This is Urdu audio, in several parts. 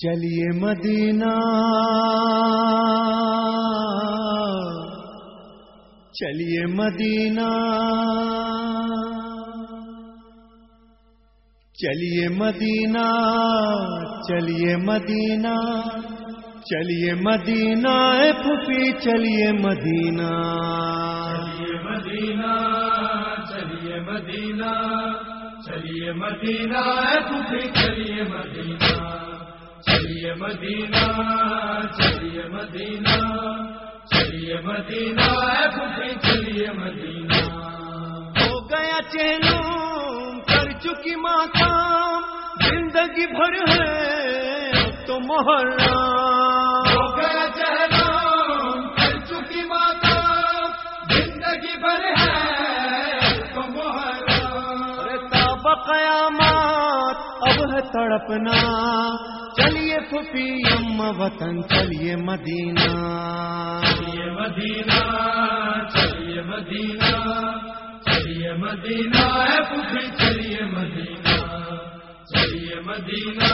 چلیے مدینہ چلیے مدینہ چلیے مدینہ چلیے مدینہ چلیے مدینہ اے پھوپھی چلیے مدینہ چلیے مدینہ چلیے مدینہ چلیے مدینہ اے پھوپھی چلیے مدینہ چلیے مدینہ چلیے مدینہ چلیے مدینہ چلیے مدینہ۔ ہو گیا چینوں کر چکی ماتام زندگی بھر ہے تو محرم۔ ہو گیا چہرہ کر چکی ماتا زندگی بھر ہے تو تاب قیامات اب ہے تڑپنا۔ پھوپھی ام وطن چلیے مدینہ۔ چلیے مدینہ چلیے مدینہ چلیے مدینہ پوچھی چلیے مدینہ۔ چلیے مدینہ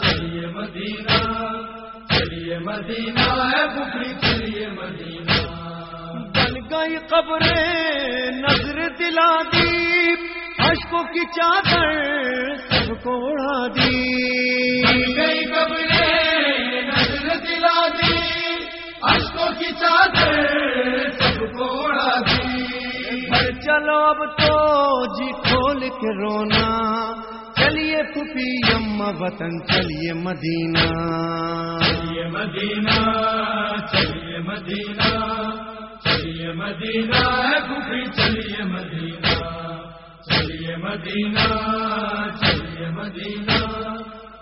چلیے مدینہ۔ چلیے مدینہ ہے پوچھی چلیے مدینہ۔ بن گئی قبریں نظر دلا دی اشکوں کی چادر سب کو اڑا دی۔ کی چادر چلو اب تو جی کھول کے رونا۔ چلیے پھوپھی ام وطن چلیے مدینہ۔ چلیے مدینہ چلیے مدینہ چلیے مدینہ۔ ہے پھوپھی چلیے مدینہ۔ چلیے مدینہ چلیے مدینہ۔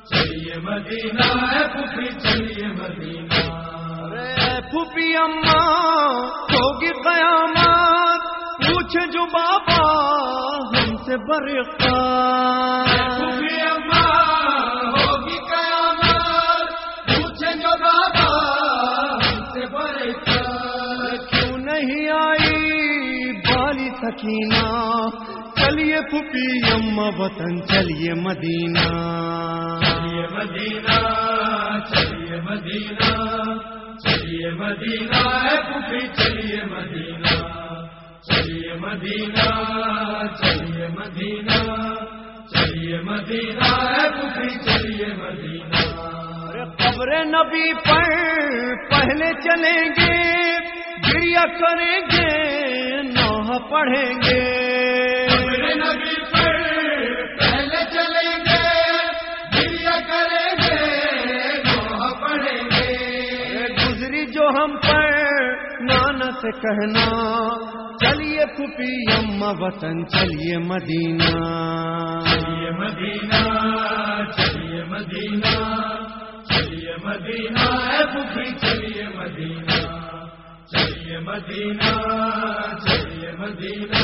چلیے مدینہ ہے پھوپھی چلیے مدینہ۔ پھوپھی اماں ہوگی قیامت پوچھے جو بابا ہم سے بالی سکینہ؟ چلیے پھوپھی اما وطن چلیے مدینہ۔ چلیے مدینہ چلیے مدینہ۔ چلیے مدینہ ہے پوپھی چلیے مدینہ چلیے مدینہ چلیے مدینہ چلیے مدینہ ہے پوپھی چلیے مدینہ۔ قبر نبی پر پہلے چلیں گے گریا کریں گے، نوح پڑھیں گے۔ سے کہنا چلیے پھوپھی اما وطن چلیے مدینہ۔ چلیے مدینہ چلیے مدینہ چلیے مدینہ۔ پوکھی چلیے مدینہ چلیے مدینہ چلیے مدینہ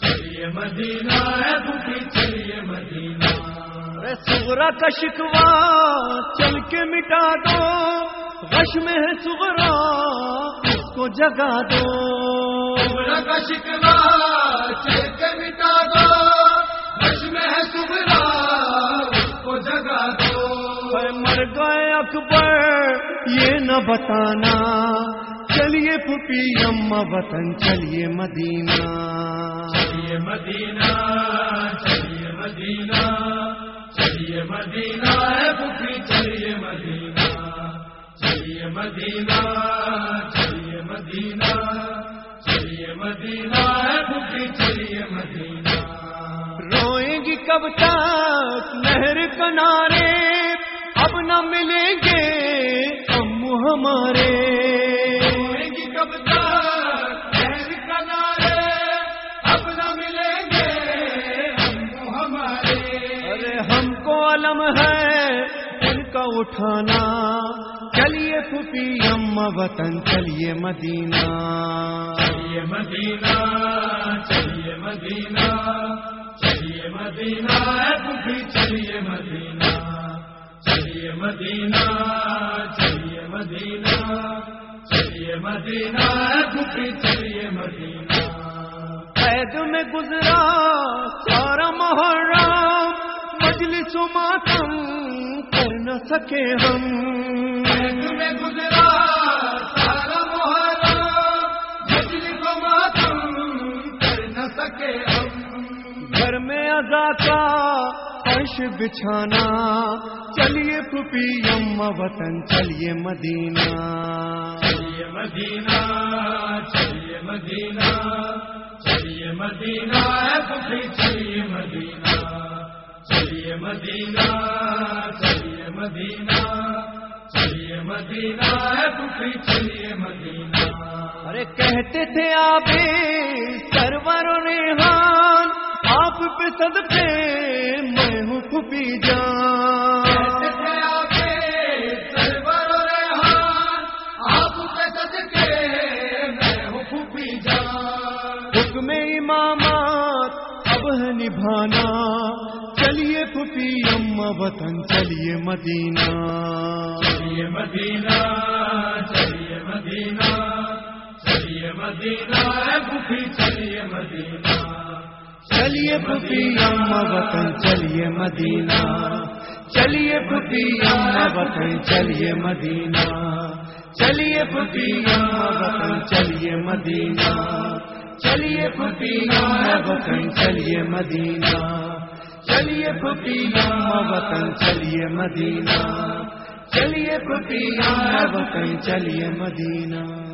چلیے مدینہ۔ پوکھی چلیے مدینہ۔ سغرا کا شکوا چل کے مٹا دو غش میں ہے سغرا۔ اس کو جگا دو۔ سبرا کا شکوا چل کے مٹا دو۔ رش میں ہے سبرا اس کو دو۔ مر گئے اکبر یہ نہ بتانا۔ چلیے پھوپھی اما وطن چلیے مدینہ۔ چلیے مدینہ چلیے مدینہ۔ چلیے مدینہ ہے پوکھی چلیے مدینہ۔ چلیے مدینہ۔ مدینہ چلیے مدینہ چلیے مدینہ۔ روئیں گی کب تک نہر کنارے اب نہ ملیں گے امو ہمارے۔ روئیں گی کب تک کنارے اب نہ ملیں گے ہم ہمارے۔ ارے ہم کو علم ہے ان کا اٹھانا۔ پھوپھی اما وطن چلیے مدینہ۔ چلیے مدینہ چلیے مدینہ چلیے مدینہ پوکھی چلیے مدینہ۔ چلیے مدینہ چلیے مدینہ۔ چلیے مدینہ پوکھی چلیے مدینہ۔ قید میں گزرا سارا محرم مجلس ماتم نہ سکے ہم۔ میں گزرا سارا کر نہ سکے ہم۔ گھر میں ادا کا فرش بچھانا چلیے پھوپھی اما وطن چلیے مدینہ۔ چلیے مدینہ چلیے مدینہ چلیے مدینہ چلیے مدینہ۔ چلیے مدینہ چلیے مدینہ چلیے مدینہ ہے چلیے مدینہ۔ ارے کہتے تھے آپ سرور ریحان آپ پہ صدقے میں ہوں پھوپھی جان۔ حکم امامات اب ہے نبھانا۔ چلیے پھوپھی اما وطن چلیے مدینہ۔ چلیے مدینہ چلیے مدینہ چلیے مدینہ۔ بھوکی چلیے مدینہ۔ چلیے پھوپھی اما وطن چلیے مدینہ۔ چلیے پھوپھی اما وطن چلیے مدینہ۔ چلیے پھوپھی اما وطن چلیے مدینہ۔ چلیے پھوپھی اما وطن چلیے مدینہ۔ چلیے پھوپھی وطن چلیے مدینہ چلیے پھوپھی وطن چلیے مدینہ۔